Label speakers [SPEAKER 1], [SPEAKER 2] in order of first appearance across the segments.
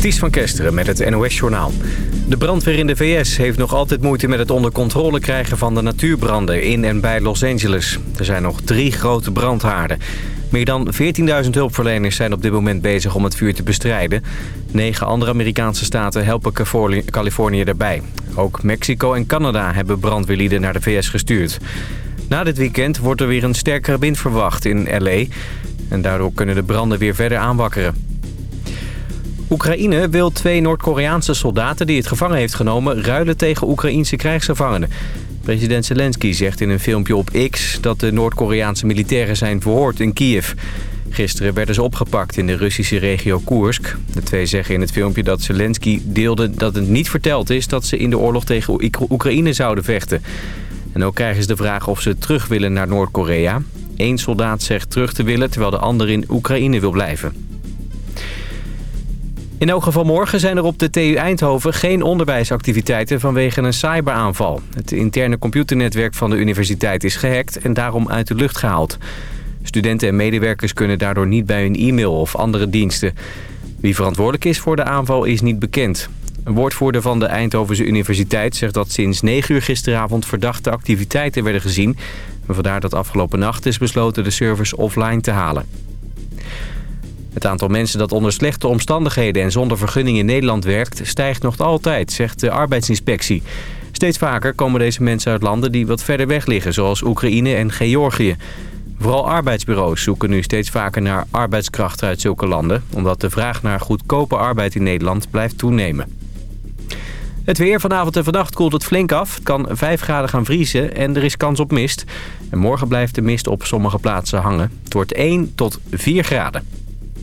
[SPEAKER 1] Ties van Kesteren met het NOS-journaal. De brandweer in de VS heeft nog altijd moeite met het onder controle krijgen van de natuurbranden in en bij Los Angeles. Er zijn nog drie grote brandhaarden. Meer dan 14.000 hulpverleners zijn op dit moment bezig om het vuur te bestrijden. Negen andere Amerikaanse staten helpen Californië daarbij. Ook Mexico en Canada hebben brandweerlieden naar de VS gestuurd. Na dit weekend wordt er weer een sterkere wind verwacht in L.A. En daardoor kunnen de branden weer verder aanwakkeren. Oekraïne wil twee Noord-Koreaanse soldaten die het gevangen heeft genomen... ruilen tegen Oekraïense krijgsgevangenen. President Zelensky zegt in een filmpje op X dat de Noord-Koreaanse militairen zijn verhoord in Kiev. Gisteren werden ze opgepakt in de Russische regio Koersk. De twee zeggen in het filmpje dat Zelensky deelde dat het niet verteld is... dat ze in de oorlog tegen Oekraïne zouden vechten. En ook krijgen ze de vraag of ze terug willen naar Noord-Korea. Eén soldaat zegt terug te willen terwijl de ander in Oekraïne wil blijven. In elk geval morgen zijn er op de TU Eindhoven geen onderwijsactiviteiten vanwege een cyberaanval. Het interne computernetwerk van de universiteit is gehackt en daarom uit de lucht gehaald. Studenten en medewerkers kunnen daardoor niet bij hun e-mail of andere diensten. Wie verantwoordelijk is voor de aanval is niet bekend. Een woordvoerder van de Eindhovense Universiteit zegt dat sinds 9 uur gisteravond verdachte activiteiten werden gezien. En vandaar dat afgelopen nacht is besloten de servers offline te halen. Het aantal mensen dat onder slechte omstandigheden en zonder vergunning in Nederland werkt... stijgt nog altijd, zegt de arbeidsinspectie. Steeds vaker komen deze mensen uit landen die wat verder weg liggen... zoals Oekraïne en Georgië. Vooral arbeidsbureaus zoeken nu steeds vaker naar arbeidskrachten uit zulke landen... omdat de vraag naar goedkope arbeid in Nederland blijft toenemen. Het weer vanavond en vannacht koelt het flink af. Het kan 5 graden gaan vriezen en er is kans op mist. En morgen blijft de mist op sommige plaatsen hangen. Het wordt 1 tot 4 graden.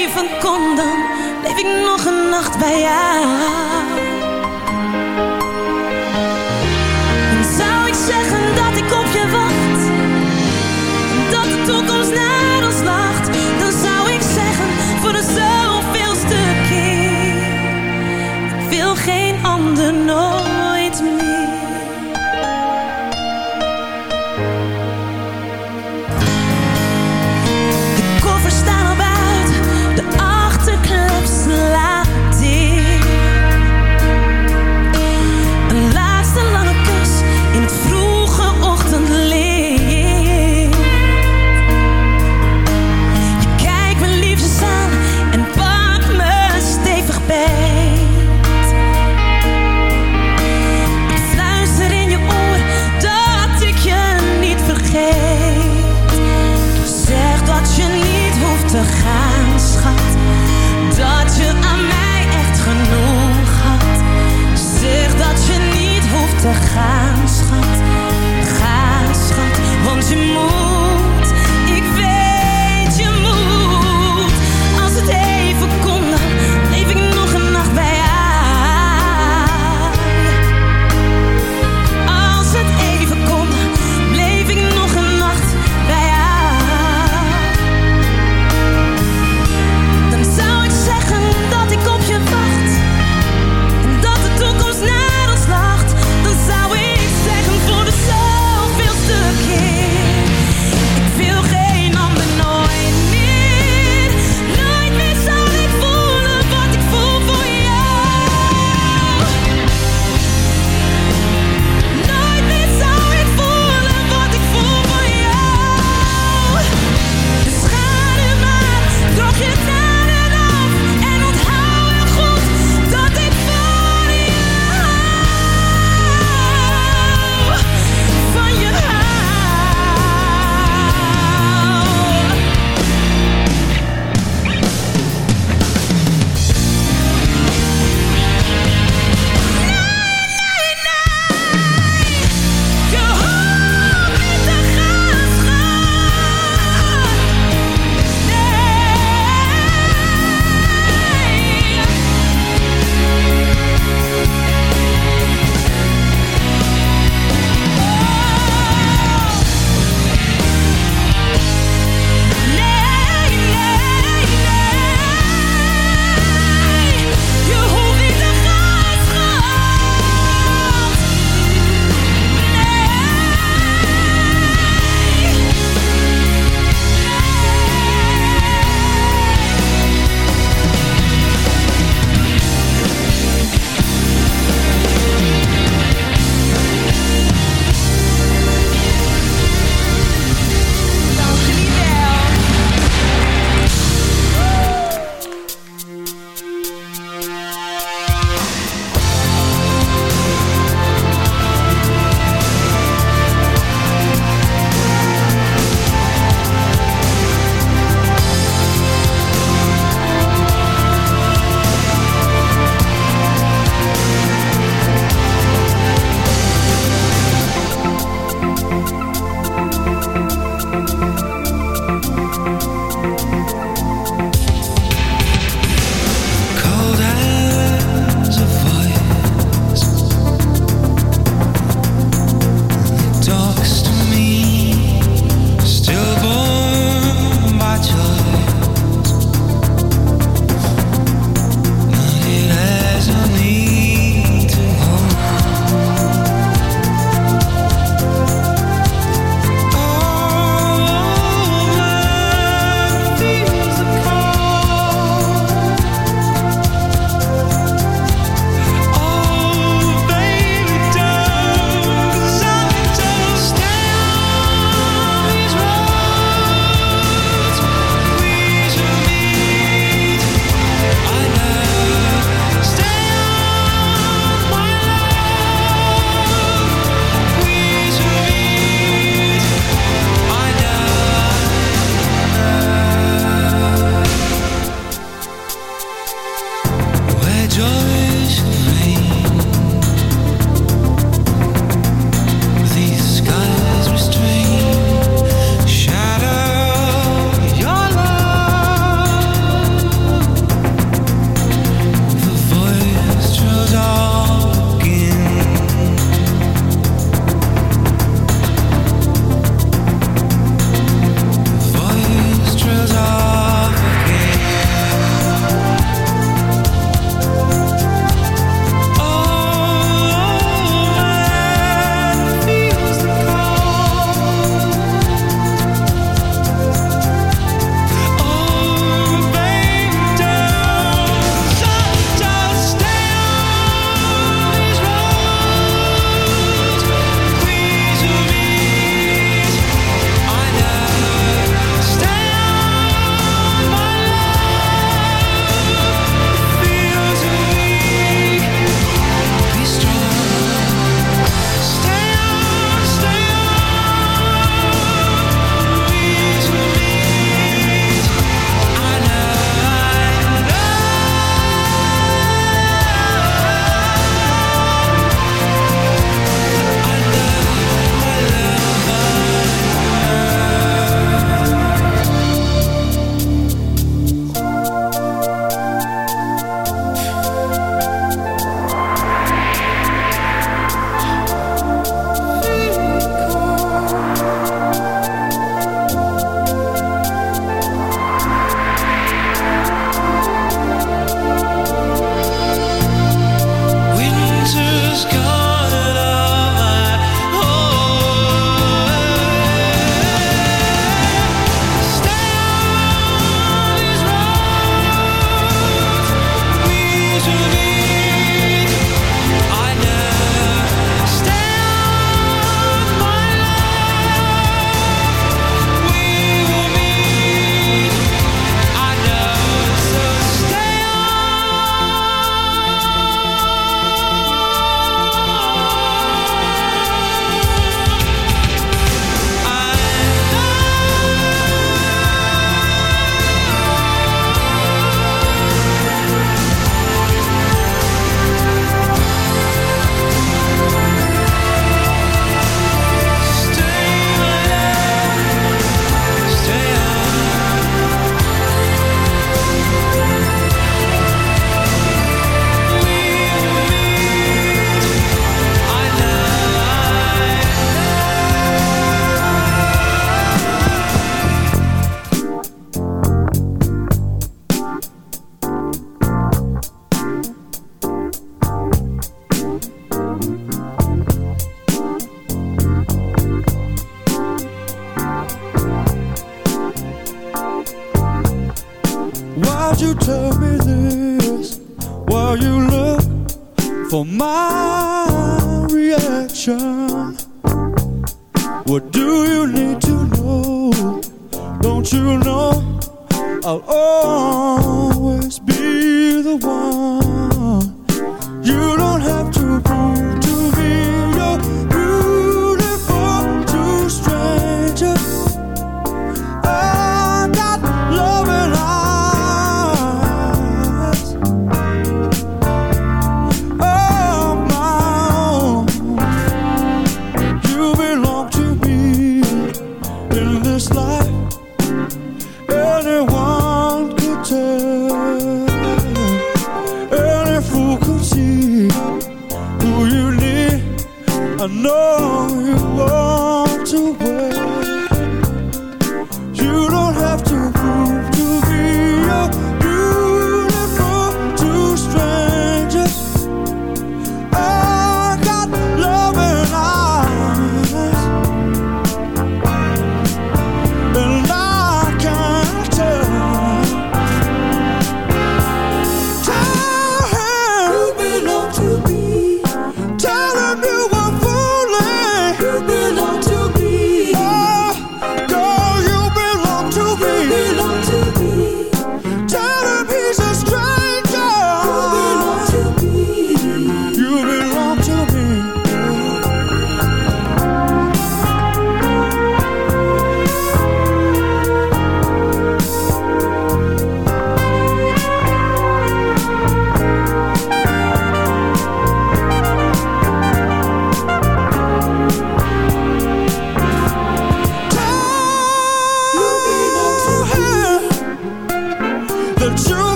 [SPEAKER 2] leven kon, dan leef ik nog een nacht bij jou.
[SPEAKER 3] te gaan.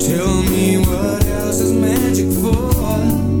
[SPEAKER 3] Tell me what
[SPEAKER 4] else is magic for?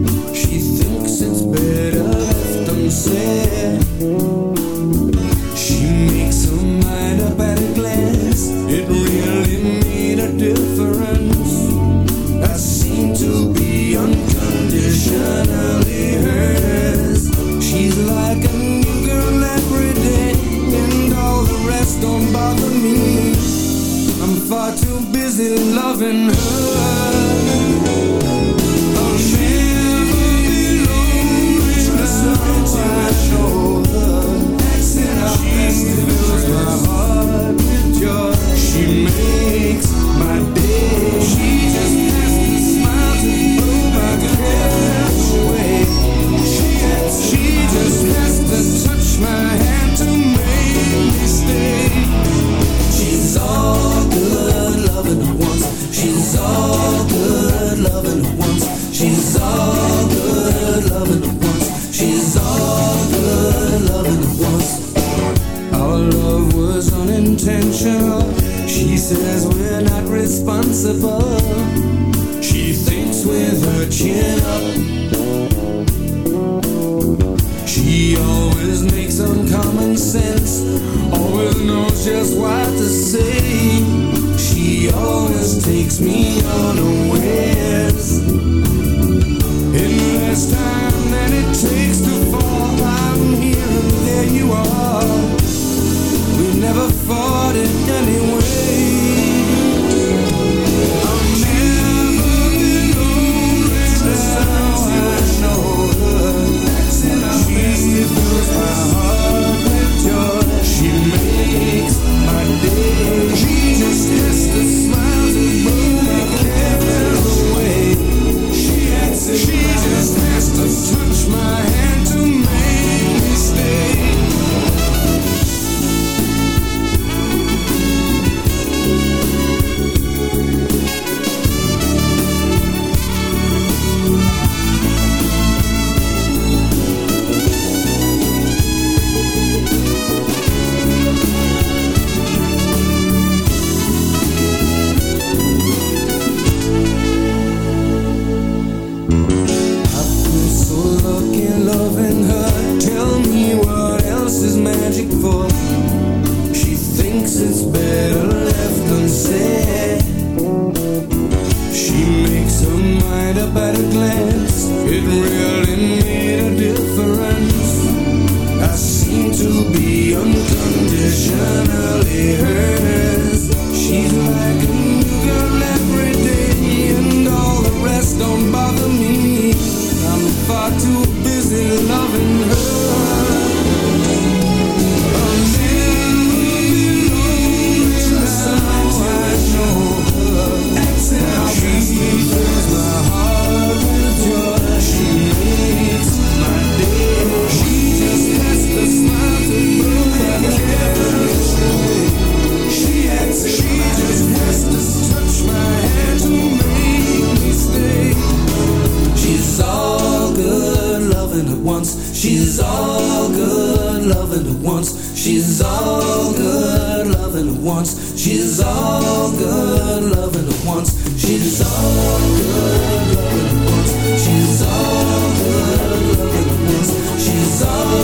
[SPEAKER 4] She's all